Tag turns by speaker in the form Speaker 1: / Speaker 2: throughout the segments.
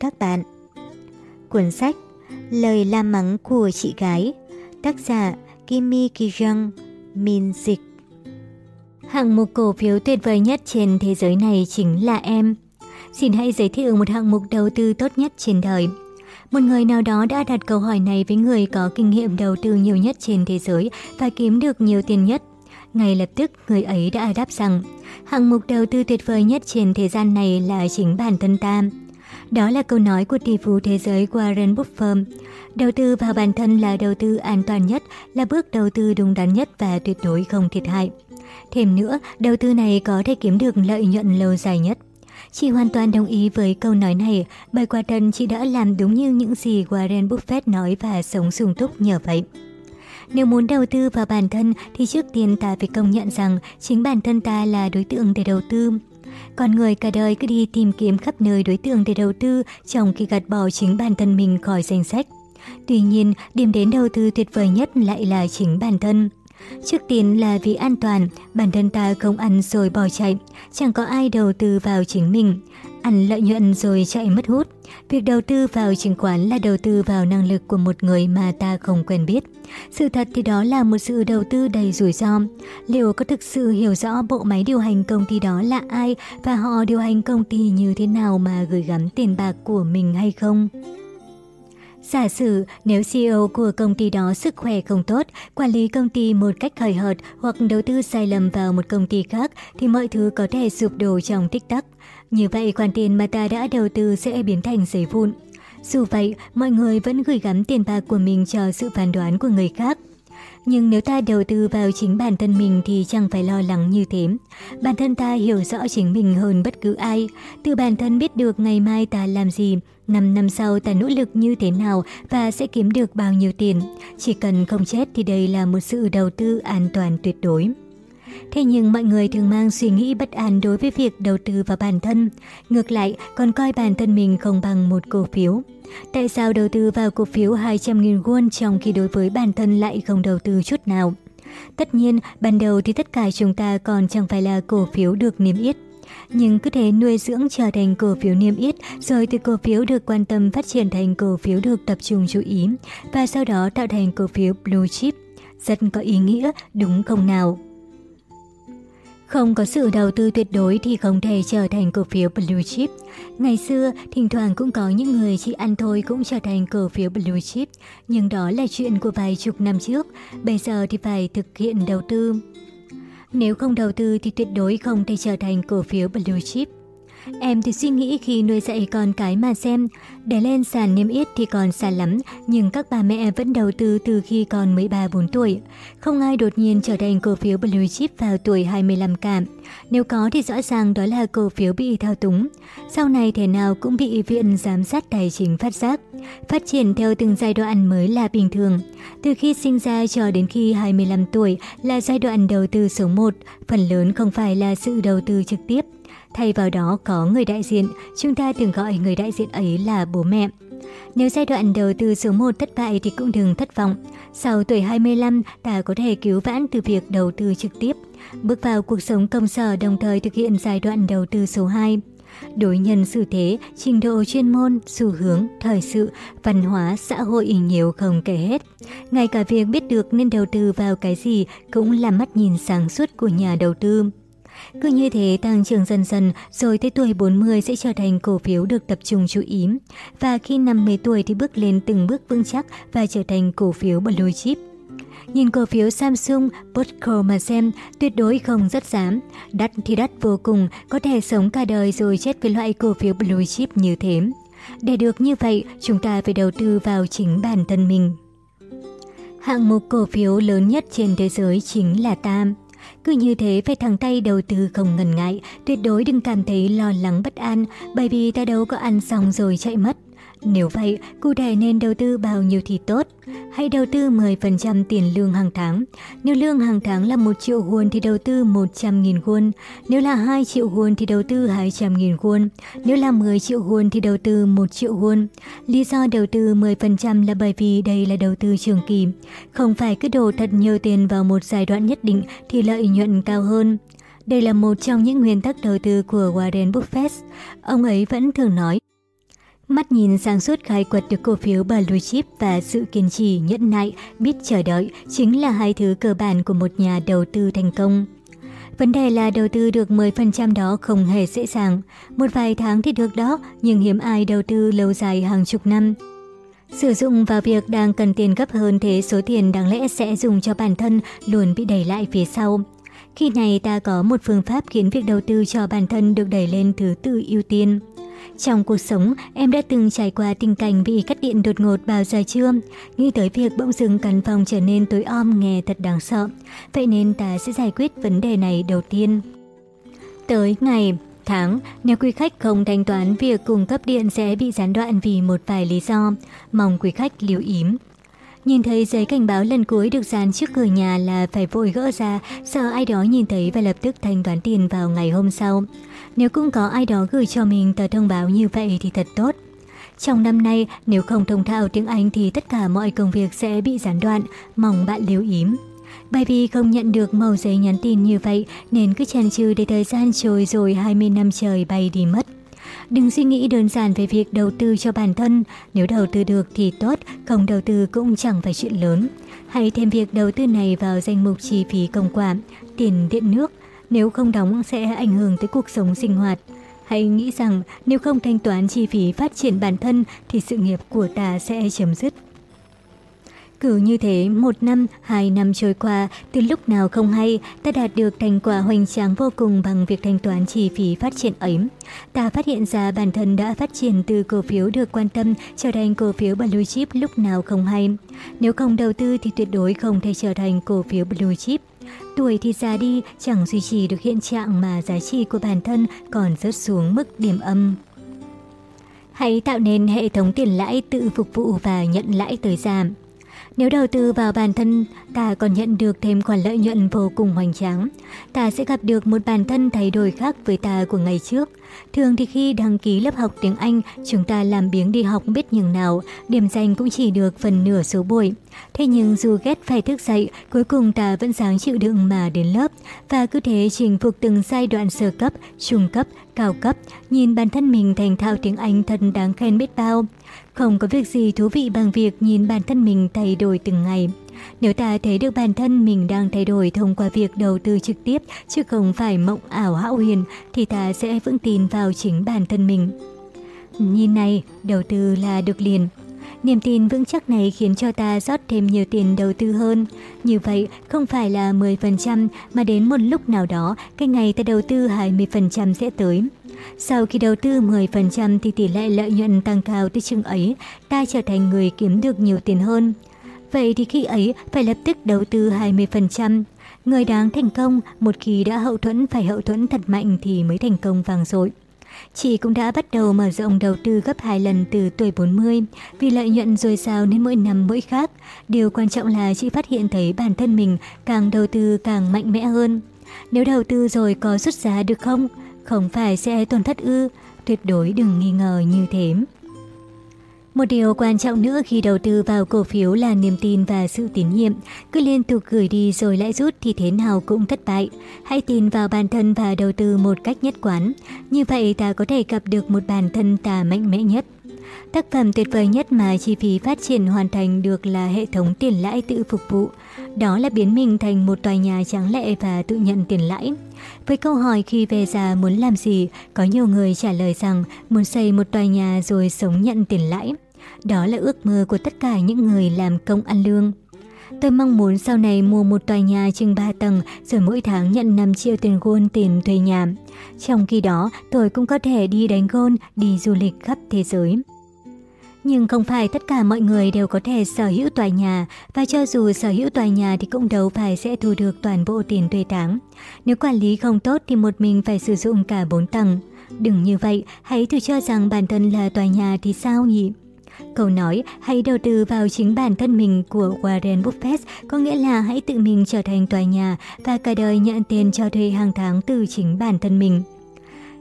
Speaker 1: các bạn. Cuốn sách Lời la mắng của chị gái Tác giả Kimi Kijang Min Dịch Hạng mục cổ phiếu tuyệt vời nhất trên thế giới này chính là em. Xin hãy giới thiệu một hạng mục đầu tư tốt nhất trên đời. Một người nào đó đã đặt câu hỏi này với người có kinh nghiệm đầu tư nhiều nhất trên thế giới và kiếm được nhiều tiền nhất. Ngay lập tức, người ấy đã đáp rằng, hạng mục đầu tư tuyệt vời nhất trên thế gian này là chính bản thân ta. Đó là câu nói của tỷ phú thế giới Warren Buffett. Đầu tư vào bản thân là đầu tư an toàn nhất, là bước đầu tư đúng đắn nhất và tuyệt đối không thiệt hại. Thêm nữa, đầu tư này có thể kiếm được lợi nhuận lâu dài nhất. Chị hoàn toàn đồng ý với câu nói này, bởi quả thân chị đã làm đúng như những gì Warren Buffett nói và sống sung túc nhờ vậy. Nếu muốn đầu tư vào bản thân thì trước tiên ta phải công nhận rằng chính bản thân ta là đối tượng để đầu tư. Con người cả đời cứ đi tìm kiếm khắp nơi đối tượng để đầu tư trong khi gạt bỏ chính bản thân mình khỏi danh sách. Tuy nhiên, điểm đến đầu tư tuyệt vời nhất lại là chính bản thân. Trước tiên là vì an toàn, bản thân ta không ăn rồi bỏ chạy, chẳng có ai đầu tư vào chính mình. Ăn lợi nhuận rồi chạy mất hút. Việc đầu tư vào chứng khoán là đầu tư vào năng lực của một người mà ta không quen biết. Sự thật thì đó là một sự đầu tư đầy rủi ro. Liệu có thực sự hiểu rõ bộ máy điều hành công ty đó là ai và họ điều hành công ty như thế nào mà gửi gắm tiền bạc của mình hay không? Giả sử nếu CEO của công ty đó sức khỏe không tốt, quản lý công ty một cách hời hợt hoặc đầu tư sai lầm vào một công ty khác thì mọi thứ có thể sụp đổ trong tích tắc. Như vậy khoản tiền mà ta đã đầu tư sẽ biến thành giấy vụn. Dù vậy, mọi người vẫn gửi gắm tiền bạc của mình cho sự phán đoán của người khác. Nhưng nếu ta đầu tư vào chính bản thân mình thì chẳng phải lo lắng như thế. Bản thân ta hiểu rõ chính mình hơn bất cứ ai. Từ bản thân biết được ngày mai ta làm gì, 5 năm sau ta nỗ lực như thế nào và sẽ kiếm được bao nhiêu tiền. Chỉ cần không chết thì đây là một sự đầu tư an toàn tuyệt đối. Thế nhưng mọi người thường mang suy nghĩ bất an đối với việc đầu tư vào bản thân. Ngược lại, còn coi bản thân mình không bằng một cổ phiếu. Tại sao đầu tư vào cổ phiếu 200.000 won trong khi đối với bản thân lại không đầu tư chút nào? Tất nhiên, ban đầu thì tất cả chúng ta còn chẳng phải là cổ phiếu được niêm yết. Nhưng cứ thế nuôi dưỡng trở thành cổ phiếu niêm yết, rồi từ cổ phiếu được quan tâm phát triển thành cổ phiếu được tập trung chú ý, và sau đó tạo thành cổ phiếu blue chip. Rất có ý nghĩa, đúng không nào? Không có sự đầu tư tuyệt đối thì không thể trở thành cổ phiếu blue chip. Ngày xưa, thỉnh thoảng cũng có những người chỉ ăn thôi cũng trở thành cổ phiếu blue chip, nhưng đó là chuyện của vài chục năm trước, bây giờ thì phải thực hiện đầu tư. Nếu không đầu tư thì tuyệt đối không thể trở thành cổ phiếu blue chip. Em thì suy nghĩ khi nuôi dạy con cái mà xem, để lên sàn niêm yết thì còn xa lắm, nhưng các bà mẹ vẫn đầu tư từ khi còn 13-4 tuổi. Không ai đột nhiên trở thành cổ phiếu blue chip vào tuổi 25 cả. Nếu có thì rõ ràng đó là cổ phiếu bị thao túng. Sau này thể nào cũng bị Viện Giám sát Tài chính phát giác. Phát triển theo từng giai đoạn mới là bình thường. Từ khi sinh ra cho đến khi 25 tuổi là giai đoạn đầu tư số 1, phần lớn không phải là sự đầu tư trực tiếp. Thay vào đó có người đại diện, chúng ta thường gọi người đại diện ấy là bố mẹ. Nếu giai đoạn đầu tư số 1 thất bại thì cũng đừng thất vọng. Sau tuổi 25, ta có thể cứu vãn từ việc đầu tư trực tiếp, bước vào cuộc sống công sở đồng thời thực hiện giai đoạn đầu tư số 2. Đối nhân xử thế, trình độ chuyên môn, xu hướng, thời sự, văn hóa, xã hội nhiều không kể hết. Ngay cả việc biết được nên đầu tư vào cái gì cũng là mắt nhìn sáng suốt của nhà đầu tư. Cứ như thế tăng trưởng dần dần rồi tới tuổi 40 sẽ trở thành cổ phiếu được tập trung chú ý. Và khi 50 tuổi thì bước lên từng bước vững chắc và trở thành cổ phiếu blue chip. Nhìn cổ phiếu Samsung, Postco mà xem, tuyệt đối không rất dám. Đắt thì đắt vô cùng, có thể sống cả đời rồi chết với loại cổ phiếu blue chip như thế. Để được như vậy, chúng ta phải đầu tư vào chính bản thân mình. Hạng mục cổ phiếu lớn nhất trên thế giới chính là TAM. Cứ như thế phải thẳng tay đầu tư không ngần ngại, tuyệt đối đừng cảm thấy lo lắng bất an, bởi vì ta đâu có ăn xong rồi chạy mất. Nếu vậy, cụ thể nên đầu tư bao nhiêu thì tốt? Hãy đầu tư 10% tiền lương hàng tháng. Nếu lương hàng tháng là 1 triệu won thì đầu tư 100.000 won. Nếu là 2 triệu won thì đầu tư 200.000 won. Nếu là 10 triệu won thì đầu tư 1 triệu won. Lý do đầu tư 10% là bởi vì đây là đầu tư trường kỳ. Không phải cứ đổ thật nhiều tiền vào một giai đoạn nhất định thì lợi nhuận cao hơn. Đây là một trong những nguyên tắc đầu tư của Warren Buffett. Ông ấy vẫn thường nói, Mắt nhìn sáng suốt khai quật được cổ phiếu Blue Chip và sự kiên trì, nhẫn nại, biết chờ đợi chính là hai thứ cơ bản của một nhà đầu tư thành công. Vấn đề là đầu tư được 10% đó không hề dễ dàng. Một vài tháng thì được đó, nhưng hiếm ai đầu tư lâu dài hàng chục năm. Sử dụng vào việc đang cần tiền gấp hơn thế số tiền đáng lẽ sẽ dùng cho bản thân luôn bị đẩy lại phía sau. Khi này ta có một phương pháp khiến việc đầu tư cho bản thân được đẩy lên thứ tự ưu tiên. Trong cuộc sống, em đã từng trải qua tình cảnh bị cắt điện đột ngột bao giờ chưa? Nghĩ tới việc bỗng dưng căn phòng trở nên tối om nghe thật đáng sợ. Vậy nên ta sẽ giải quyết vấn đề này đầu tiên. Tới ngày, tháng, nếu quý khách không thanh toán việc cung cấp điện sẽ bị gián đoạn vì một vài lý do. Mong quý khách lưu ý. Nhìn thấy giấy cảnh báo lần cuối được dán trước cửa nhà là phải vội gỡ ra, sợ ai đó nhìn thấy và lập tức thanh toán tiền vào ngày hôm sau. Nếu cũng có ai đó gửi cho mình tờ thông báo như vậy thì thật tốt. Trong năm nay, nếu không thông thạo tiếng Anh thì tất cả mọi công việc sẽ bị gián đoạn, mong bạn lưu ý. Bởi vì không nhận được màu giấy nhắn tin như vậy nên cứ chần chừ để thời gian trôi rồi 20 năm trời bay đi mất. Đừng suy nghĩ đơn giản về việc đầu tư cho bản thân, nếu đầu tư được thì tốt, không đầu tư cũng chẳng phải chuyện lớn. Hãy thêm việc đầu tư này vào danh mục chi phí công quản, tiền điện nước, nếu không đóng sẽ ảnh hưởng tới cuộc sống sinh hoạt. Hãy nghĩ rằng nếu không thanh toán chi phí phát triển bản thân thì sự nghiệp của ta sẽ chấm dứt. Cứ như thế, một năm, hai năm trôi qua, từ lúc nào không hay, ta đạt được thành quả hoành tráng vô cùng bằng việc thanh toán chi phí phát triển ấy. Ta phát hiện ra bản thân đã phát triển từ cổ phiếu được quan tâm trở thành cổ phiếu blue chip lúc nào không hay. Nếu không đầu tư thì tuyệt đối không thể trở thành cổ phiếu blue chip. Tuổi thì già đi, chẳng duy trì được hiện trạng mà giá trị của bản thân còn rớt xuống mức điểm âm. Hãy tạo nên hệ thống tiền lãi tự phục vụ và nhận lãi tới giảm. Nếu đầu tư vào bản thân, ta còn nhận được thêm khoản lợi nhuận vô cùng hoành tráng. Ta sẽ gặp được một bản thân thay đổi khác với ta của ngày trước. Thường thì khi đăng ký lớp học tiếng Anh, chúng ta làm biếng đi học biết nhường nào, điểm danh cũng chỉ được phần nửa số buổi. Thế nhưng dù ghét phải thức dậy, cuối cùng ta vẫn sáng chịu đựng mà đến lớp. Và cứ thế chinh phục từng giai đoạn sơ cấp, trung cấp, cao cấp, nhìn bản thân mình thành thạo tiếng Anh thật đáng khen biết bao. Không có việc gì thú vị bằng việc nhìn bản thân mình thay đổi từng ngày. Nếu ta thấy được bản thân mình đang thay đổi thông qua việc đầu tư trực tiếp chứ không phải mộng ảo hão huyền thì ta sẽ vững tin vào chính bản thân mình. Nhìn này, đầu tư là được liền. Niềm tin vững chắc này khiến cho ta rót thêm nhiều tiền đầu tư hơn. Như vậy, không phải là 10% mà đến một lúc nào đó, cái ngày ta đầu tư 20% sẽ tới. Sau khi đầu tư 10% thì tỷ lệ lợi nhuận tăng cao tới chừng ấy, ta trở thành người kiếm được nhiều tiền hơn. Vậy thì khi ấy phải lập tức đầu tư 20%. Người đáng thành công, một khi đã hậu thuẫn phải hậu thuẫn thật mạnh thì mới thành công vàng dội. Chị cũng đã bắt đầu mở rộng đầu tư gấp 2 lần từ tuổi 40, vì lợi nhuận dồi dào nên mỗi năm mỗi khác. Điều quan trọng là chị phát hiện thấy bản thân mình càng đầu tư càng mạnh mẽ hơn. Nếu đầu tư rồi có rút giá được không? Không phải sẽ tổn thất ư? Tuyệt đối đừng nghi ngờ như thế. Một điều quan trọng nữa khi đầu tư vào cổ phiếu là niềm tin và sự tín nhiệm. Cứ liên tục gửi đi rồi lại rút thì thế nào cũng thất bại. Hãy tin vào bản thân và đầu tư một cách nhất quán. Như vậy ta có thể gặp được một bản thân ta mạnh mẽ nhất. Tác phẩm tuyệt vời nhất mà chi phí phát triển hoàn thành được là hệ thống tiền lãi tự phục vụ. Đó là biến mình thành một tòa nhà trắng lệ và tự nhận tiền lãi. Với câu hỏi khi về già muốn làm gì, có nhiều người trả lời rằng muốn xây một tòa nhà rồi sống nhận tiền lãi. Đó là ước mơ của tất cả những người làm công ăn lương. Tôi mong muốn sau này mua một tòa nhà chừng 3 tầng rồi mỗi tháng nhận 5 triệu tiền gôn tiền thuê nhà. Trong khi đó, tôi cũng có thể đi đánh gôn, đi du lịch khắp thế giới. Nhưng không phải tất cả mọi người đều có thể sở hữu tòa nhà và cho dù sở hữu tòa nhà thì cũng đâu phải sẽ thu được toàn bộ tiền thuê tháng. Nếu quản lý không tốt thì một mình phải sử dụng cả 4 tầng. Đừng như vậy, hãy thử cho rằng bản thân là tòa nhà thì sao nhỉ? Câu nói, hãy đầu tư vào chính bản thân mình của Warren Buffett có nghĩa là hãy tự mình trở thành tòa nhà và cả đời nhận tiền cho thuê hàng tháng từ chính bản thân mình.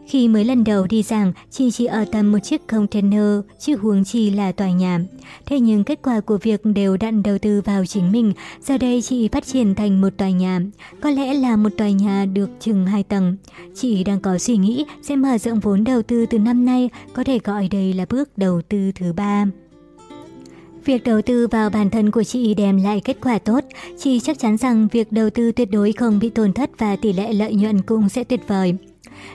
Speaker 1: Khi mới lần đầu đi giảng, chị chỉ ở tầm một chiếc container, chứ huống chi là tòa nhà. Thế nhưng kết quả của việc đều đặn đầu tư vào chính mình, giờ đây chị phát triển thành một tòa nhà. Có lẽ là một tòa nhà được chừng 2 tầng. Chị đang có suy nghĩ sẽ mở rộng vốn đầu tư từ năm nay, có thể gọi đây là bước đầu tư thứ ba. Việc đầu tư vào bản thân của chị đem lại kết quả tốt. Chị chắc chắn rằng việc đầu tư tuyệt đối không bị tổn thất và tỷ lệ lợi nhuận cũng sẽ tuyệt vời.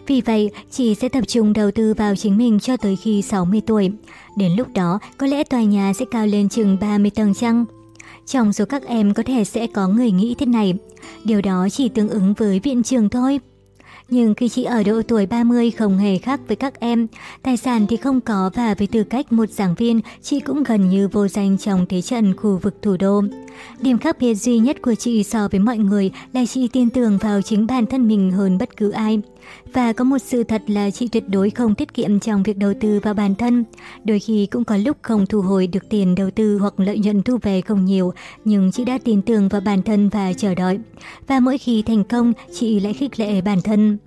Speaker 1: Vì vậy, chị sẽ tập trung đầu tư vào chính mình cho tới khi 60 tuổi. Đến lúc đó, có lẽ tòa nhà sẽ cao lên chừng 30 tầng chăng? Trong số các em có thể sẽ có người nghĩ thế này. Điều đó chỉ tương ứng với viện trường thôi. Nhưng khi chị ở độ tuổi 30 không hề khác với các em, tài sản thì không có và với tư cách một giảng viên, chị cũng gần như vô danh trong thế trận khu vực thủ đô. Điểm khác biệt duy nhất của chị so với mọi người là chị tin tưởng vào chính bản thân mình hơn bất cứ ai. Và có một sự thật là chị tuyệt đối không tiết kiệm trong việc đầu tư vào bản thân. Đôi khi cũng có lúc không thu hồi được tiền đầu tư hoặc lợi nhuận thu về không nhiều, nhưng chị đã tin tưởng vào bản thân và chờ đợi. Và mỗi khi thành công, chị lại khích lệ bản thân.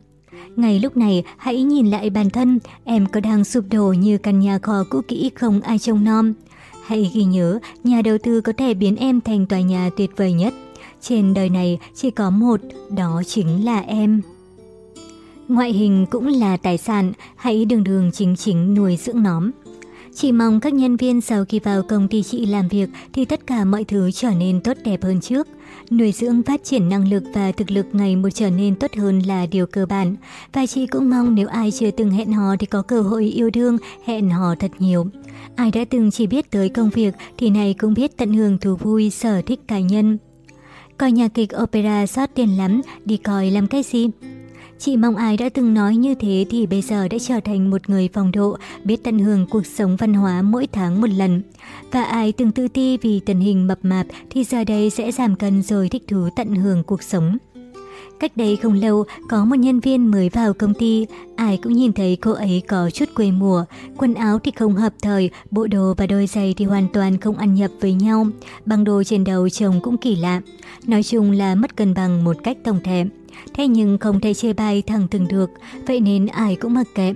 Speaker 1: Ngay lúc này, hãy nhìn lại bản thân, em có đang sụp đổ như căn nhà kho cũ kỹ không ai trông nom. Hãy ghi nhớ, nhà đầu tư có thể biến em thành tòa nhà tuyệt vời nhất. Trên đời này chỉ có một, đó chính là em. Ngoại hình cũng là tài sản, hãy đường đường chính chính nuôi dưỡng nóm. Chỉ mong các nhân viên sau khi vào công ty chị làm việc thì tất cả mọi thứ trở nên tốt đẹp hơn trước. Nuôi dưỡng phát triển năng lực và thực lực ngày một trở nên tốt hơn là điều cơ bản. Và chị cũng mong nếu ai chưa từng hẹn hò thì có cơ hội yêu đương, hẹn hò thật nhiều. Ai đã từng chỉ biết tới công việc thì này cũng biết tận hưởng thú vui, sở thích cá nhân. Coi nhà kịch opera sót tiền lắm, đi coi làm cái gì? Chị mong ai đã từng nói như thế thì bây giờ đã trở thành một người phong độ, biết tận hưởng cuộc sống văn hóa mỗi tháng một lần. Và ai từng tự ti vì tình hình mập mạp thì giờ đây sẽ giảm cân rồi thích thú tận hưởng cuộc sống. Cách đây không lâu, có một nhân viên mới vào công ty, ai cũng nhìn thấy cô ấy có chút quê mùa, quần áo thì không hợp thời, bộ đồ và đôi giày thì hoàn toàn không ăn nhập với nhau, bằng đồ trên đầu trông cũng kỳ lạ. Nói chung là mất cân bằng một cách tổng thể. Thế nhưng không thể chê bai thẳng từng được, vậy nên ai cũng mặc kệ.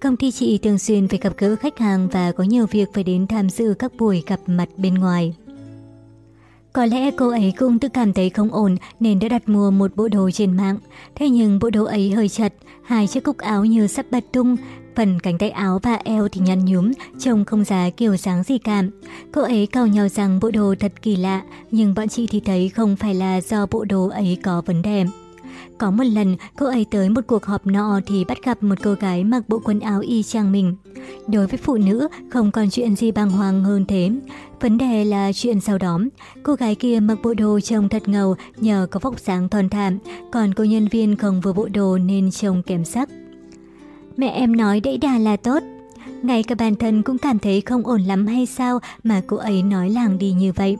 Speaker 1: Công ty chị thường xuyên phải gặp gỡ khách hàng và có nhiều việc phải đến tham dự các buổi gặp mặt bên ngoài. Có lẽ cô ấy cũng tự cảm thấy không ổn nên đã đặt mua một bộ đồ trên mạng. Thế nhưng bộ đồ ấy hơi chật, hai chiếc cúc áo như sắp bật tung, phần cánh tay áo và eo thì nhăn nhúm, trông không giá kiểu dáng gì cả. Cô ấy cau nhau rằng bộ đồ thật kỳ lạ, nhưng bọn chị thì thấy không phải là do bộ đồ ấy có vấn đề. Có một lần, cô ấy tới một cuộc họp nọ thì bắt gặp một cô gái mặc bộ quần áo y chang mình. Đối với phụ nữ, không còn chuyện gì bàng hoàng hơn thế. Vấn đề là chuyện sau đó. Cô gái kia mặc bộ đồ trông thật ngầu nhờ có vóc dáng thon thảm, còn cô nhân viên không vừa bộ đồ nên trông kém sắc. Mẹ em nói đẫy đà là tốt. Ngay cả bản thân cũng cảm thấy không ổn lắm hay sao mà cô ấy nói làng đi như vậy.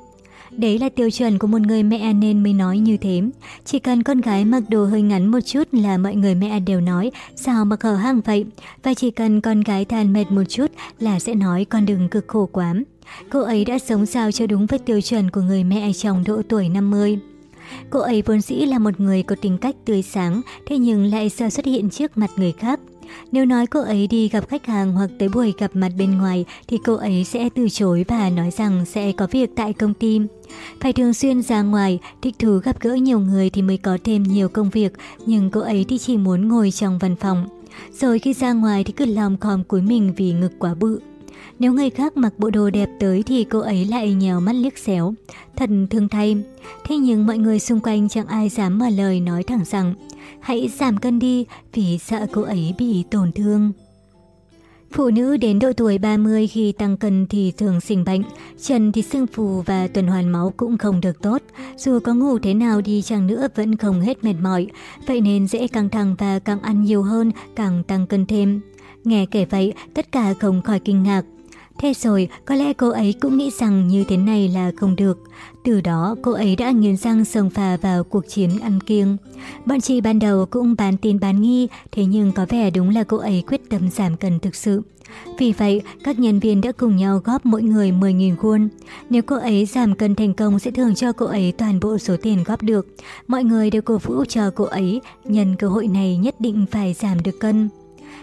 Speaker 1: Đấy là tiêu chuẩn của một người mẹ nên mới nói như thế. Chỉ cần con gái mặc đồ hơi ngắn một chút là mọi người mẹ đều nói sao mặc hở hang vậy. Và chỉ cần con gái than mệt một chút là sẽ nói con đừng cực khổ quá. Cô ấy đã sống sao cho đúng với tiêu chuẩn của người mẹ trong độ tuổi 50. Cô ấy vốn dĩ là một người có tính cách tươi sáng, thế nhưng lại sợ xuất hiện trước mặt người khác. Nếu nói cô ấy đi gặp khách hàng hoặc tới buổi gặp mặt bên ngoài thì cô ấy sẽ từ chối và nói rằng sẽ có việc tại công ty. Phải thường xuyên ra ngoài, thích thú gặp gỡ nhiều người thì mới có thêm nhiều công việc, nhưng cô ấy thì chỉ muốn ngồi trong văn phòng. Rồi khi ra ngoài thì cứ lòng khom cúi mình vì ngực quá bự. Nếu người khác mặc bộ đồ đẹp tới thì cô ấy lại nhèo mắt liếc xéo. Thật thương thay. Thế nhưng mọi người xung quanh chẳng ai dám mở lời nói thẳng rằng hãy giảm cân đi vì sợ cô ấy bị tổn thương. Phụ nữ đến độ tuổi 30 khi tăng cân thì thường sinh bệnh, chân thì sưng phù và tuần hoàn máu cũng không được tốt. Dù có ngủ thế nào đi chăng nữa vẫn không hết mệt mỏi, vậy nên dễ căng thẳng và càng ăn nhiều hơn càng tăng cân thêm. Nghe kể vậy, tất cả không khỏi kinh ngạc. Thế rồi, có lẽ cô ấy cũng nghĩ rằng như thế này là không được. Từ đó, cô ấy đã nghiến răng sông phà vào cuộc chiến ăn kiêng. Bọn chị ban đầu cũng bán tin bán nghi, thế nhưng có vẻ đúng là cô ấy quyết tâm giảm cân thực sự. Vì vậy, các nhân viên đã cùng nhau góp mỗi người 10.000 won. Nếu cô ấy giảm cân thành công sẽ thưởng cho cô ấy toàn bộ số tiền góp được. Mọi người đều cổ vũ cho cô ấy, nhân cơ hội này nhất định phải giảm được cân.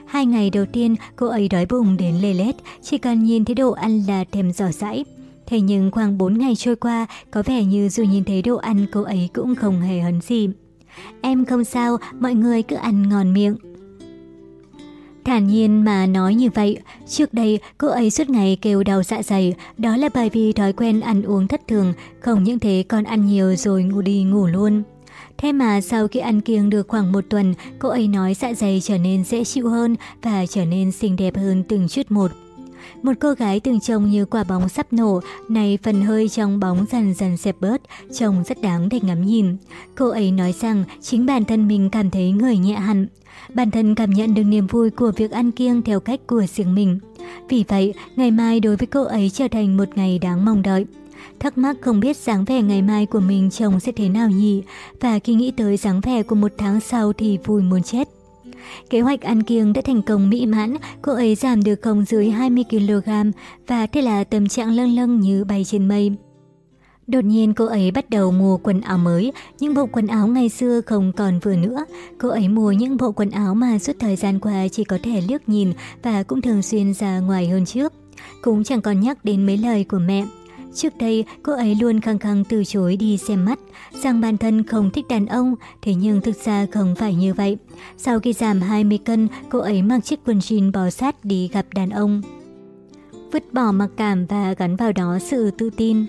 Speaker 1: Hai ngày đầu tiên, cô ấy đói bụng đến lê lết, chỉ cần nhìn thấy đồ ăn là thèm giỏ dãi. Thế nhưng khoảng 4 ngày trôi qua, có vẻ như dù nhìn thấy đồ ăn cô ấy cũng không hề hấn gì. Em không sao, mọi người cứ ăn ngon miệng. Thản nhiên mà nói như vậy, trước đây cô ấy suốt ngày kêu đau dạ dày, đó là bởi vì thói quen ăn uống thất thường, không những thế còn ăn nhiều rồi ngủ đi ngủ luôn. Thế mà sau khi ăn kiêng được khoảng một tuần, cô ấy nói dạ dày trở nên dễ chịu hơn và trở nên xinh đẹp hơn từng chút một. Một cô gái từng trông như quả bóng sắp nổ, này phần hơi trong bóng dần dần xẹp bớt, trông rất đáng để ngắm nhìn. Cô ấy nói rằng chính bản thân mình cảm thấy người nhẹ hẳn. Bản thân cảm nhận được niềm vui của việc ăn kiêng theo cách của riêng mình. Vì vậy, ngày mai đối với cô ấy trở thành một ngày đáng mong đợi. Thắc mắc không biết dáng vẻ ngày mai của mình chồng sẽ thế nào nhỉ, và khi nghĩ tới dáng vẻ của một tháng sau thì vui muốn chết. Kế hoạch ăn kiêng đã thành công mỹ mãn, cô ấy giảm được không dưới 20kg và thế là tâm trạng lâng lâng như bay trên mây. Đột nhiên cô ấy bắt đầu mua quần áo mới, những bộ quần áo ngày xưa không còn vừa nữa. Cô ấy mua những bộ quần áo mà suốt thời gian qua chỉ có thể liếc nhìn và cũng thường xuyên ra ngoài hơn trước. Cũng chẳng còn nhắc đến mấy lời của mẹ. Trước đây, cô ấy luôn khăng khăng từ chối đi xem mắt, rằng bản thân không thích đàn ông, thế nhưng thực ra không phải như vậy. Sau khi giảm 20 cân, cô ấy mặc chiếc quần jean bò sát đi gặp đàn ông. Vứt bỏ mặc cảm và gắn vào đó sự tự tin.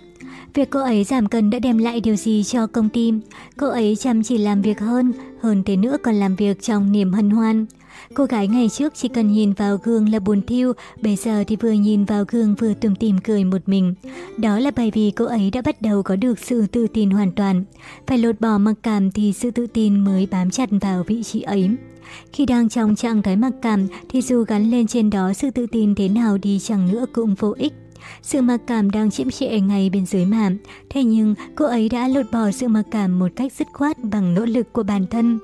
Speaker 1: Việc cô ấy giảm cân đã đem lại điều gì cho công ty? Cô ấy chăm chỉ làm việc hơn, hơn thế nữa còn làm việc trong niềm hân hoan. Cô gái ngày trước chỉ cần nhìn vào gương là buồn thiêu, bây giờ thì vừa nhìn vào gương vừa tùm tìm cười một mình. Đó là bởi vì cô ấy đã bắt đầu có được sự tự tin hoàn toàn. Phải lột bỏ mặc cảm thì sự tự tin mới bám chặt vào vị trí ấy. Khi đang trong trạng thái mặc cảm thì dù gắn lên trên đó sự tự tin thế nào đi chẳng nữa cũng vô ích. Sự mặc cảm đang chiếm trệ ngay bên dưới mà. Thế nhưng cô ấy đã lột bỏ sự mặc cảm một cách dứt khoát bằng nỗ lực của bản thân.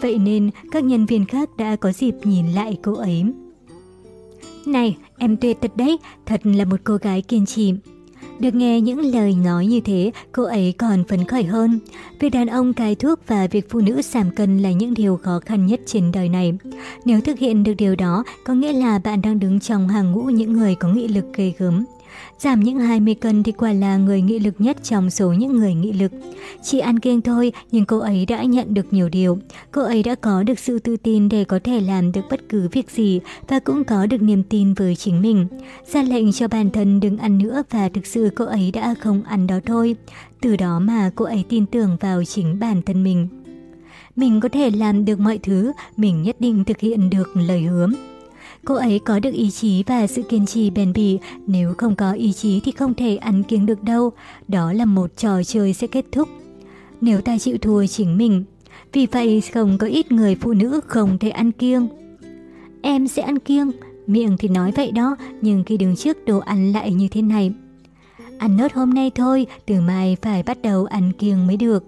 Speaker 1: Vậy nên các nhân viên khác đã có dịp nhìn lại cô ấy. Này, em tuyệt thật đấy, thật là một cô gái kiên trì. Được nghe những lời nói như thế, cô ấy còn phấn khởi hơn. Việc đàn ông cai thuốc và việc phụ nữ giảm cân là những điều khó khăn nhất trên đời này. Nếu thực hiện được điều đó, có nghĩa là bạn đang đứng trong hàng ngũ những người có nghị lực gây gớm. Giảm những 20 cân thì quả là người nghị lực nhất trong số những người nghị lực. Chỉ ăn kiêng thôi, nhưng cô ấy đã nhận được nhiều điều. Cô ấy đã có được sự tự tin để có thể làm được bất cứ việc gì và cũng có được niềm tin với chính mình. Ra lệnh cho bản thân đừng ăn nữa và thực sự cô ấy đã không ăn đó thôi. Từ đó mà cô ấy tin tưởng vào chính bản thân mình. Mình có thể làm được mọi thứ, mình nhất định thực hiện được lời hứa. Cô ấy có được ý chí và sự kiên trì bền bỉ, nếu không có ý chí thì không thể ăn kiêng được đâu. Đó là một trò chơi sẽ kết thúc. Nếu ta chịu thua chính mình, vì vậy không có ít người phụ nữ không thể ăn kiêng. Em sẽ ăn kiêng, miệng thì nói vậy đó, nhưng khi đứng trước đồ ăn lại như thế này. Ăn nốt hôm nay thôi, từ mai phải bắt đầu ăn kiêng mới được.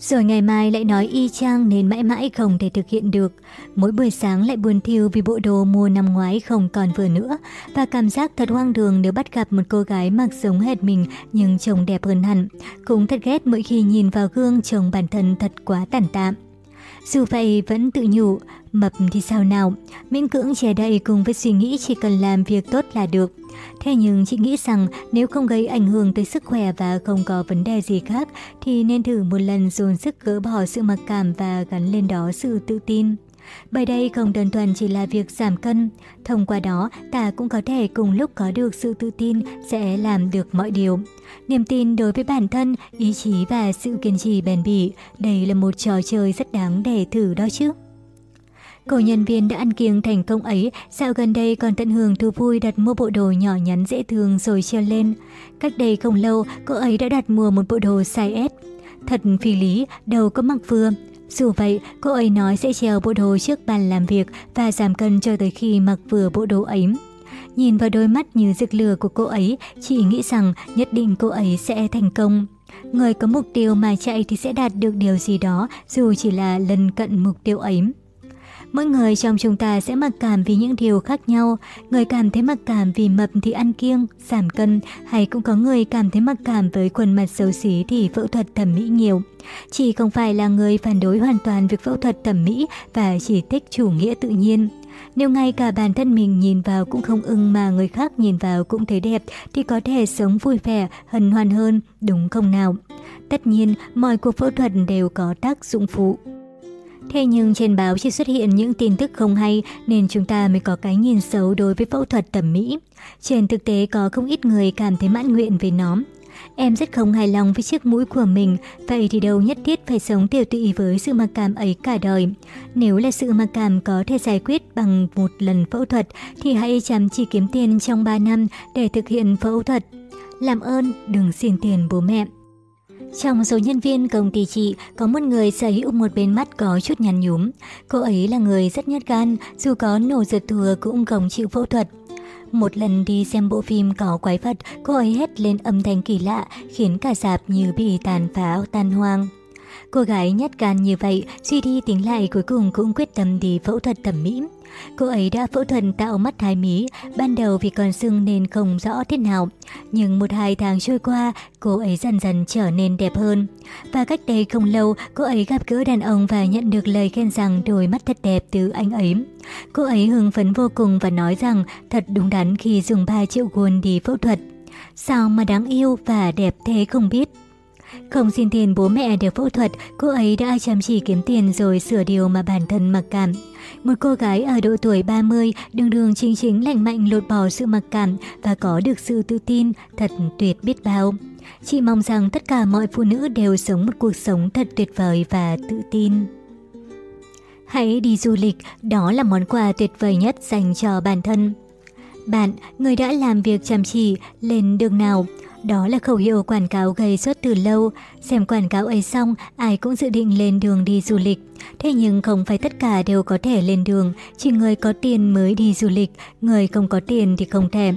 Speaker 1: Rồi ngày mai lại nói y chang nên mãi mãi không thể thực hiện được. Mỗi buổi sáng lại buồn thiêu vì bộ đồ mua năm ngoái không còn vừa nữa. Và cảm giác thật hoang đường nếu bắt gặp một cô gái mặc giống hệt mình nhưng trông đẹp hơn hẳn. Cũng thật ghét mỗi khi nhìn vào gương trông bản thân thật quá tàn tạm. Dù vậy vẫn tự nhủ, mập thì sao nào, miễn cưỡng che đậy cùng với suy nghĩ chỉ cần làm việc tốt là được. Thế nhưng chị nghĩ rằng nếu không gây ảnh hưởng tới sức khỏe và không có vấn đề gì khác thì nên thử một lần dồn sức gỡ bỏ sự mặc cảm và gắn lên đó sự tự tin. Bởi đây không đơn thuần chỉ là việc giảm cân, thông qua đó ta cũng có thể cùng lúc có được sự tự tin sẽ làm được mọi điều. Niềm tin đối với bản thân, ý chí và sự kiên trì bền bỉ, đây là một trò chơi rất đáng để thử đó chứ. cổ nhân viên đã ăn kiêng thành công ấy, dạo gần đây còn tận hưởng thú vui đặt mua bộ đồ nhỏ nhắn dễ thương rồi treo lên. Cách đây không lâu, cô ấy đã đặt mua một bộ đồ size S. Thật phi lý, đầu có mặc vừa. Dù vậy, cô ấy nói sẽ treo bộ đồ trước bàn làm việc và giảm cân cho tới khi mặc vừa bộ đồ ấy. Nhìn vào đôi mắt như rực lửa của cô ấy, chị nghĩ rằng nhất định cô ấy sẽ thành công. Người có mục tiêu mà chạy thì sẽ đạt được điều gì đó dù chỉ là lần cận mục tiêu ấy. Mỗi người trong chúng ta sẽ mặc cảm vì những điều khác nhau. Người cảm thấy mặc cảm vì mập thì ăn kiêng, giảm cân, hay cũng có người cảm thấy mặc cảm với khuôn mặt xấu xí thì phẫu thuật thẩm mỹ nhiều. Chỉ không phải là người phản đối hoàn toàn việc phẫu thuật thẩm mỹ và chỉ thích chủ nghĩa tự nhiên. Nếu ngay cả bản thân mình nhìn vào cũng không ưng mà người khác nhìn vào cũng thấy đẹp thì có thể sống vui vẻ, hân hoan hơn, đúng không nào? Tất nhiên, mọi cuộc phẫu thuật đều có tác dụng phụ. Thế nhưng trên báo chỉ xuất hiện những tin tức không hay nên chúng ta mới có cái nhìn xấu đối với phẫu thuật thẩm mỹ. Trên thực tế có không ít người cảm thấy mãn nguyện với nó. Em rất không hài lòng với chiếc mũi của mình, vậy thì đâu nhất thiết phải sống tiêu tụy với sự mặc cảm ấy cả đời. Nếu là sự mặc cảm có thể giải quyết bằng một lần phẫu thuật thì hãy chăm chỉ kiếm tiền trong 3 năm để thực hiện phẫu thuật. Làm ơn đừng xin tiền bố mẹ. Trong số nhân viên công ty chị có một người sở hữu một bên mắt có chút nhăn nhúm. Cô ấy là người rất nhát gan, dù có nổ giật thừa cũng không chịu phẫu thuật. Một lần đi xem bộ phim có quái vật, cô ấy hét lên âm thanh kỳ lạ, khiến cả sạp như bị tàn phá tan hoang. Cô gái nhát gan như vậy, suy đi tính lại cuối cùng cũng quyết tâm đi phẫu thuật thẩm mỹ. Cô ấy đã phẫu thuật tạo mắt thái mí, ban đầu vì còn sưng nên không rõ thế nào. Nhưng một hai tháng trôi qua, cô ấy dần dần trở nên đẹp hơn. Và cách đây không lâu, cô ấy gặp gỡ đàn ông và nhận được lời khen rằng đôi mắt thật đẹp từ anh ấy. Cô ấy hưng phấn vô cùng và nói rằng thật đúng đắn khi dùng 3 triệu won đi phẫu thuật. Sao mà đáng yêu và đẹp thế không biết. Không xin tiền bố mẹ để phẫu thuật, cô ấy đã chăm chỉ kiếm tiền rồi sửa điều mà bản thân mặc cảm. Một cô gái ở độ tuổi 30, đường đường chính chính lành mạnh lột bỏ sự mặc cảm và có được sự tự tin, thật tuyệt biết bao. Chị mong rằng tất cả mọi phụ nữ đều sống một cuộc sống thật tuyệt vời và tự tin. Hãy đi du lịch, đó là món quà tuyệt vời nhất dành cho bản thân. Bạn, người đã làm việc chăm chỉ, lên đường nào? Đó là khẩu hiệu quảng cáo gây xuất từ lâu. Xem quảng cáo ấy xong, ai cũng dự định lên đường đi du lịch. Thế nhưng không phải tất cả đều có thể lên đường, chỉ người có tiền mới đi du lịch, người không có tiền thì không thể.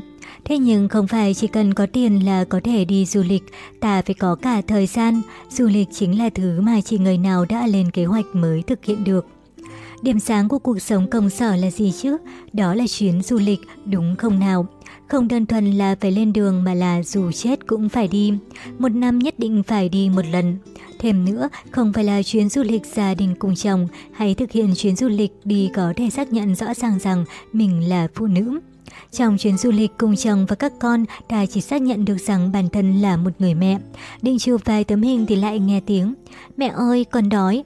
Speaker 1: Thế nhưng không phải chỉ cần có tiền là có thể đi du lịch, ta phải có cả thời gian. Du lịch chính là thứ mà chỉ người nào đã lên kế hoạch mới thực hiện được. Điểm sáng của cuộc sống công sở là gì chứ? Đó là chuyến du lịch, đúng không nào? Không đơn thuần là phải lên đường mà là dù chết cũng phải đi. Một năm nhất định phải đi một lần. Thêm nữa, không phải là chuyến du lịch gia đình cùng chồng, hay thực hiện chuyến du lịch đi có thể xác nhận rõ ràng rằng mình là phụ nữ. Trong chuyến du lịch cùng chồng và các con, ta chỉ xác nhận được rằng bản thân là một người mẹ. Định chụp vài tấm hình thì lại nghe tiếng. Mẹ ơi, con đói.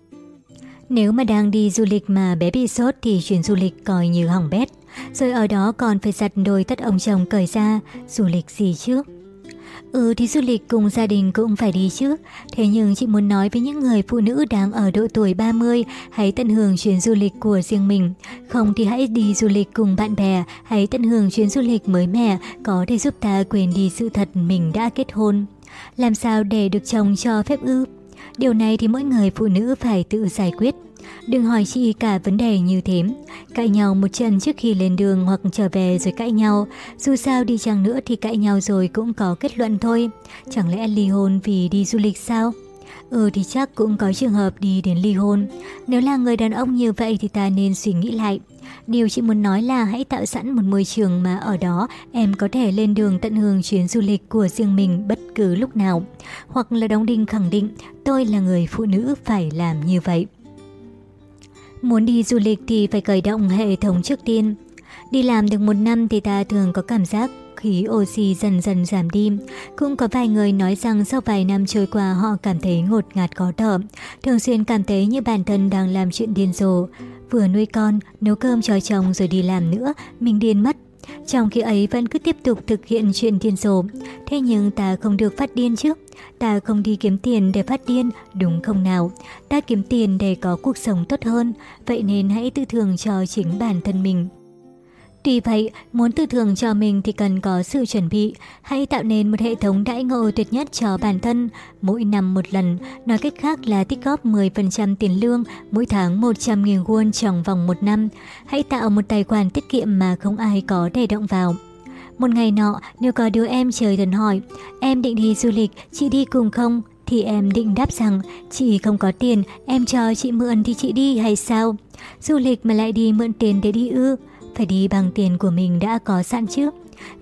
Speaker 1: Nếu mà đang đi du lịch mà bé bị sốt thì chuyến du lịch coi như hỏng bét. Rồi ở đó còn phải giặt đôi tất ông chồng cởi ra, du lịch gì chứ? Ừ thì du lịch cùng gia đình cũng phải đi chứ. Thế nhưng chị muốn nói với những người phụ nữ đang ở độ tuổi 30 hãy tận hưởng chuyến du lịch của riêng mình. Không thì hãy đi du lịch cùng bạn bè, hãy tận hưởng chuyến du lịch mới mẻ có thể giúp ta quên đi sự thật mình đã kết hôn. Làm sao để được chồng cho phép ư? Điều này thì mỗi người phụ nữ phải tự giải quyết. Đừng hỏi chị cả vấn đề như thế. Cãi nhau một trận trước khi lên đường hoặc trở về rồi cãi nhau. Dù sao đi chăng nữa thì cãi nhau rồi cũng có kết luận thôi. Chẳng lẽ ly hôn vì đi du lịch sao? Ừ thì chắc cũng có trường hợp đi đến ly hôn. Nếu là người đàn ông như vậy thì ta nên suy nghĩ lại. Điều chị muốn nói là hãy tạo sẵn một môi trường mà ở đó em có thể lên đường tận hưởng chuyến du lịch của riêng mình bất cứ lúc nào. Hoặc là đóng đinh khẳng định, tôi là người phụ nữ phải làm như vậy. Muốn đi du lịch thì phải khởi động hệ thống trước tiên. Đi làm được một năm thì ta thường có cảm giác khí oxy dần dần giảm đi. Cũng có vài người nói rằng sau vài năm trôi qua họ cảm thấy ngột ngạt khó thở, thường xuyên cảm thấy như bản thân đang làm chuyện điên rồ. Vừa nuôi con, nấu cơm cho chồng rồi đi làm nữa, mình điên mất. Trong khi ấy vẫn cứ tiếp tục thực hiện chuyện điên rồ. Thế nhưng ta không được phát điên chứ. Ta không đi kiếm tiền để phát điên, đúng không nào? Ta kiếm tiền để có cuộc sống tốt hơn. Vậy nên hãy tự thường cho chính bản thân mình. Tuy vậy, muốn tư thưởng cho mình thì cần có sự chuẩn bị. Hãy tạo nên một hệ thống đãi ngộ tuyệt nhất cho bản thân, mỗi năm một lần. Nói cách khác là tích góp 10% tiền lương, mỗi tháng 100.000 won trong vòng một năm. Hãy tạo một tài khoản tiết kiệm mà không ai có thể động vào. Một ngày nọ, nếu có đứa em trời thần hỏi, em định đi du lịch, chị đi cùng không? thì em định đáp rằng chị không có tiền, em cho chị mượn thì chị đi hay sao? Du lịch mà lại đi mượn tiền để đi ư? Phải đi bằng tiền của mình đã có sẵn trước,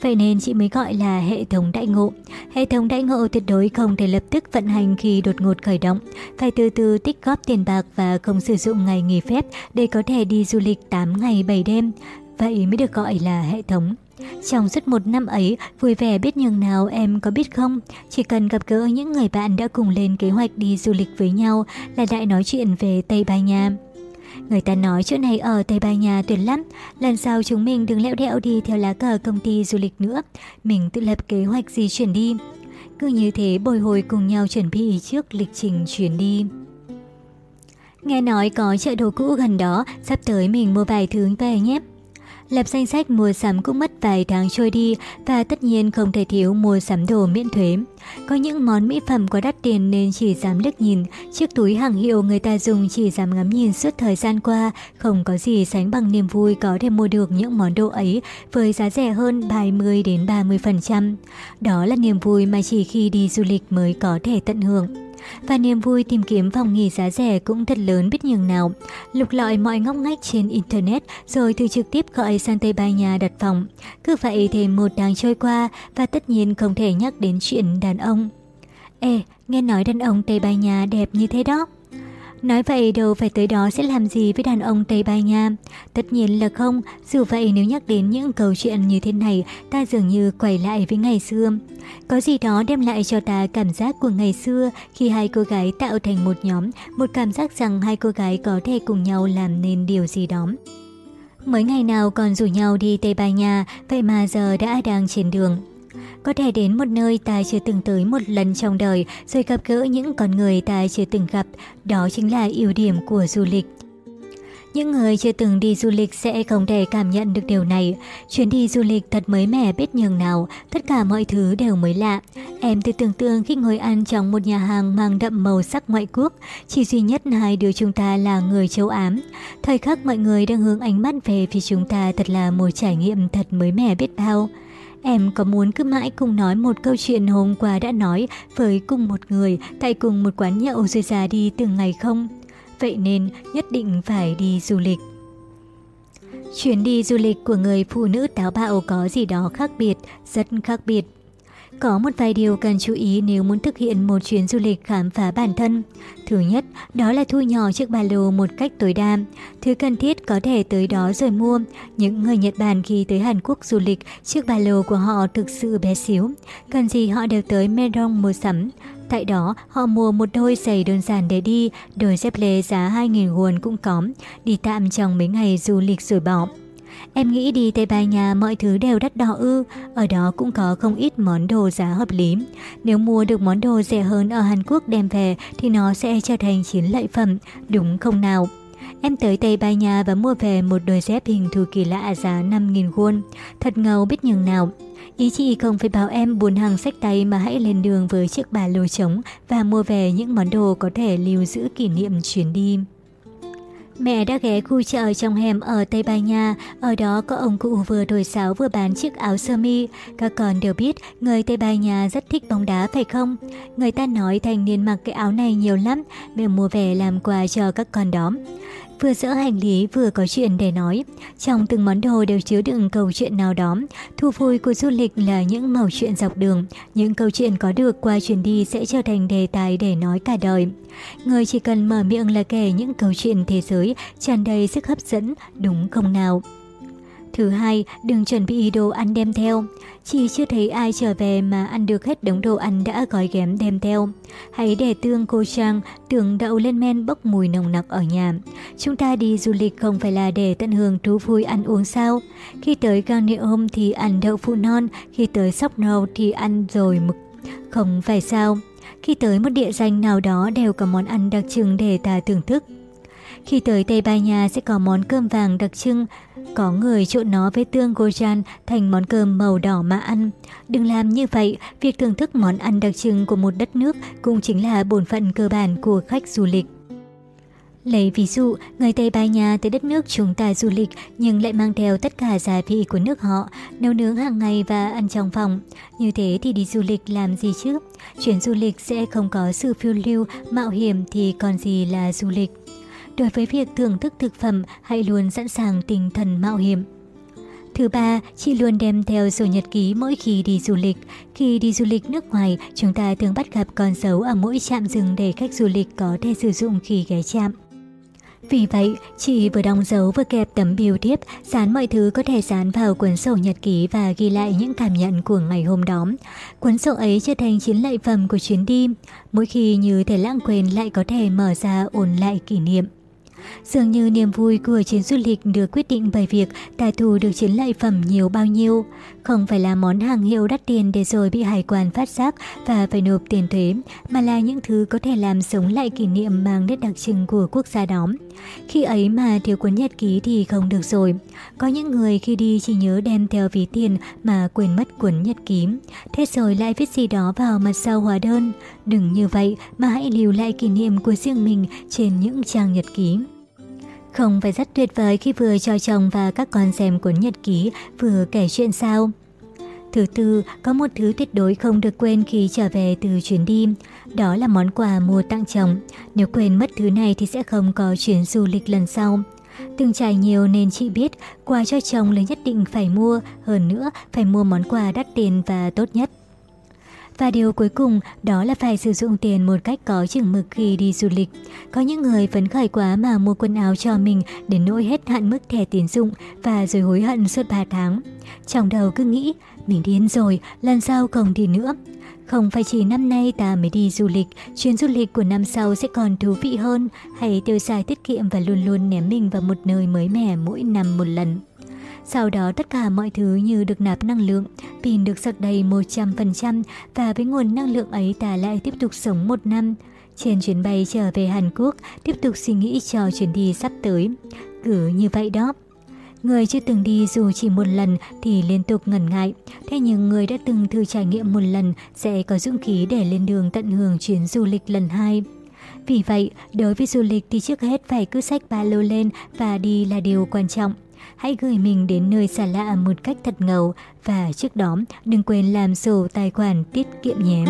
Speaker 1: Vậy nên chị mới gọi là hệ thống đại ngộ. Hệ thống đại ngộ tuyệt đối không thể lập tức vận hành khi đột ngột khởi động. Phải từ từ tích góp tiền bạc và không sử dụng ngày nghỉ phép để có thể đi du lịch 8 ngày 7 đêm. Vậy mới được gọi là hệ thống. Trong suốt một năm ấy, vui vẻ biết nhường nào em có biết không? Chỉ cần gặp gỡ những người bạn đã cùng lên kế hoạch đi du lịch với nhau là đại nói chuyện về Tây Ban Nha. Người ta nói chỗ này ở Tây Ban Nha tuyệt lắm, lần sau chúng mình đừng lẹo đẹo đi theo lá cờ công ty du lịch nữa, mình tự lập kế hoạch di chuyển đi. Cứ như thế bồi hồi cùng nhau chuẩn bị trước lịch trình chuyến đi. Nghe nói có chợ đồ cũ gần đó, sắp tới mình mua vài thứ về nhé. Lập danh sách mua sắm cũng mất vài tháng trôi đi và tất nhiên không thể thiếu mua sắm đồ miễn thuế. Có những món mỹ phẩm quá đắt tiền nên chỉ dám liếc nhìn, chiếc túi hàng hiệu người ta dùng chỉ dám ngắm nhìn suốt thời gian qua, không có gì sánh bằng niềm vui có thể mua được những món đồ ấy với giá rẻ hơn 20 đến 30%. Đó là niềm vui mà chỉ khi đi du lịch mới có thể tận hưởng. Và niềm vui tìm kiếm phòng nghỉ giá rẻ cũng thật lớn biết nhường nào. Lục lọi mọi ngóc ngách trên Internet rồi từ trực tiếp gọi sang Tây Ban Nha đặt phòng. Cứ vậy thì một tháng trôi qua và tất nhiên không thể nhắc đến chuyện đàn ông. Ê, nghe nói đàn ông Tây Ban Nha đẹp như thế đó. Nói vậy đâu phải tới đó sẽ làm gì với đàn ông Tây Ban Nha? Tất nhiên là không, dù vậy nếu nhắc đến những câu chuyện như thế này, ta dường như quay lại với ngày xưa. Có gì đó đem lại cho ta cảm giác của ngày xưa khi hai cô gái tạo thành một nhóm, một cảm giác rằng hai cô gái có thể cùng nhau làm nên điều gì đó. Mới ngày nào còn rủ nhau đi Tây Ban Nha, vậy mà giờ đã đang trên đường. Có thể đến một nơi ta chưa từng tới một lần trong đời rồi gặp gỡ những con người ta chưa từng gặp, đó chính là ưu điểm của du lịch. Những người chưa từng đi du lịch sẽ không thể cảm nhận được điều này. Chuyến đi du lịch thật mới mẻ biết nhường nào, tất cả mọi thứ đều mới lạ. Em tự tưởng tượng khi ngồi ăn trong một nhà hàng mang đậm màu sắc ngoại quốc, chỉ duy nhất hai đứa chúng ta là người châu Ám. Thời khắc mọi người đang hướng ánh mắt về phía chúng ta thật là một trải nghiệm thật mới mẻ biết bao. Em có muốn cứ mãi cùng nói một câu chuyện hôm qua đã nói với cùng một người tại cùng một quán nhậu rồi ra đi từng ngày không? Vậy nên nhất định phải đi du lịch. Chuyến đi du lịch của người phụ nữ táo bạo có gì đó khác biệt, rất khác biệt. Có một vài điều cần chú ý nếu muốn thực hiện một chuyến du lịch khám phá bản thân. Thứ nhất, đó là thu nhỏ chiếc ba lô một cách tối đa. Thứ cần thiết có thể tới đó rồi mua. Những người Nhật Bản khi tới Hàn Quốc du lịch, chiếc ba lô của họ thực sự bé xíu. Cần gì họ đều tới Merong mua sắm. Tại đó, họ mua một đôi giày đơn giản để đi, đôi dép lê giá 2.000 won cũng có, đi tạm trong mấy ngày du lịch rồi bỏ. Em nghĩ đi Tây Ban Nha mọi thứ đều đắt đỏ ư, ở đó cũng có không ít món đồ giá hợp lý. Nếu mua được món đồ rẻ hơn ở Hàn Quốc đem về thì nó sẽ trở thành chiến lợi phẩm, đúng không nào? Em tới Tây Ban Nha và mua về một đôi dép hình thù kỳ lạ giá 5.000 won, thật ngầu biết nhường nào. Ý chị không phải bảo em buồn hàng sách tay mà hãy lên đường với chiếc ba lô trống và mua về những món đồ có thể lưu giữ kỷ niệm chuyến đi. Mẹ đã ghé khu chợ trong hẻm ở Tây Ban Nha, ở đó có ông cụ vừa đổi sáo vừa bán chiếc áo sơ mi. Các con đều biết người Tây Ban Nha rất thích bóng đá phải không? Người ta nói thành niên mặc cái áo này nhiều lắm, mẹ mua về làm quà cho các con đó. Vừa dỡ hành lý vừa có chuyện để nói. Trong từng món đồ đều chứa đựng câu chuyện nào đó. Thu vui của du lịch là những mẩu chuyện dọc đường. Những câu chuyện có được qua chuyến đi sẽ trở thành đề tài để nói cả đời. Người chỉ cần mở miệng là kể những câu chuyện thế giới tràn đầy sức hấp dẫn, đúng không nào? Thứ hai, đừng chuẩn bị đồ ăn đem theo. Chỉ chưa thấy ai trở về mà ăn được hết đống đồ ăn đã gói ghém đem theo. Hãy để tương cô trang, tưởng đậu lên men bốc mùi nồng nặc ở nhà. Chúng ta đi du lịch không phải là để tận hưởng thú vui ăn uống sao. Khi tới Garnier thì ăn đậu phụ non, khi tới Sóc Nâu thì ăn rồi mực. Không phải sao. Khi tới một địa danh nào đó đều có món ăn đặc trưng để ta thưởng thức. Khi tới Tây Ban Nha sẽ có món cơm vàng đặc trưng, có người trộn nó với tương gojan thành món cơm màu đỏ mà ăn. Đừng làm như vậy, việc thưởng thức món ăn đặc trưng của một đất nước cũng chính là bổn phận cơ bản của khách du lịch. Lấy ví dụ, người Tây Ban Nha tới đất nước chúng ta du lịch nhưng lại mang theo tất cả gia vị của nước họ, nấu nướng hàng ngày và ăn trong phòng. Như thế thì đi du lịch làm gì chứ? Chuyến du lịch sẽ không có sự phiêu lưu, mạo hiểm thì còn gì là du lịch. Đối với việc thưởng thức thực phẩm, hãy luôn sẵn sàng tinh thần mạo hiểm. Thứ ba, chị luôn đem theo sổ nhật ký mỗi khi đi du lịch. Khi đi du lịch nước ngoài, chúng ta thường bắt gặp con dấu ở mỗi trạm dừng để khách du lịch có thể sử dụng khi ghé trạm. Vì vậy, chị vừa đóng dấu vừa kẹp tấm biểu thiếp, dán mọi thứ có thể dán vào cuốn sổ nhật ký và ghi lại những cảm nhận của ngày hôm đó. Cuốn sổ ấy trở thành chiến lợi phẩm của chuyến đi. Mỗi khi như thể lãng quên lại có thể mở ra ôn lại kỷ niệm. Dường như niềm vui của chuyến du lịch được quyết định bởi việc tài thù được chiến lợi phẩm nhiều bao nhiêu. Không phải là món hàng hiệu đắt tiền để rồi bị hải quan phát giác và phải nộp tiền thuế, mà là những thứ có thể làm sống lại kỷ niệm mang nét đặc trưng của quốc gia đó. Khi ấy mà thiếu cuốn nhật ký thì không được rồi. Có những người khi đi chỉ nhớ đem theo ví tiền mà quên mất cuốn nhật ký. Thế rồi lại viết gì đó vào mặt sau hóa đơn. Đừng như vậy mà hãy lưu lại kỷ niệm của riêng mình trên những trang nhật ký. Không phải rất tuyệt vời khi vừa cho chồng và các con xem cuốn nhật ký, vừa kể chuyện sao? Thứ tư, có một thứ tuyệt đối không được quên khi trở về từ chuyến đi. Đó là món quà mua tặng chồng. Nếu quên mất thứ này thì sẽ không có chuyến du lịch lần sau. Từng trải nhiều nên chị biết quà cho chồng là nhất định phải mua, hơn nữa phải mua món quà đắt tiền và tốt nhất. Và điều cuối cùng đó là phải sử dụng tiền một cách có chừng mực khi đi du lịch. Có những người phấn khởi quá mà mua quần áo cho mình đến nỗi hết hạn mức thẻ tín dụng và rồi hối hận suốt 3 tháng. Trong đầu cứ nghĩ, mình điên rồi, lần sau không đi nữa. Không phải chỉ năm nay ta mới đi du lịch, chuyến du lịch của năm sau sẽ còn thú vị hơn. Hãy tiêu xài tiết kiệm và luôn luôn ném mình vào một nơi mới mẻ mỗi năm một lần. Sau đó tất cả mọi thứ như được nạp năng lượng, pin được sạc đầy 100% và với nguồn năng lượng ấy ta lại tiếp tục sống một năm. Trên chuyến bay trở về Hàn Quốc, tiếp tục suy nghĩ cho chuyến đi sắp tới. Cứ như vậy đó. Người chưa từng đi dù chỉ một lần thì liên tục ngần ngại, thế nhưng người đã từng thử trải nghiệm một lần sẽ có dũng khí để lên đường tận hưởng chuyến du lịch lần hai. Vì vậy, đối với du lịch thì trước hết phải cứ sách ba lô lên và đi là điều quan trọng. Hãy gửi mình đến nơi xa lạ một cách thật ngầu và trước đó đừng quên làm sổ tài khoản tiết kiệm nhé.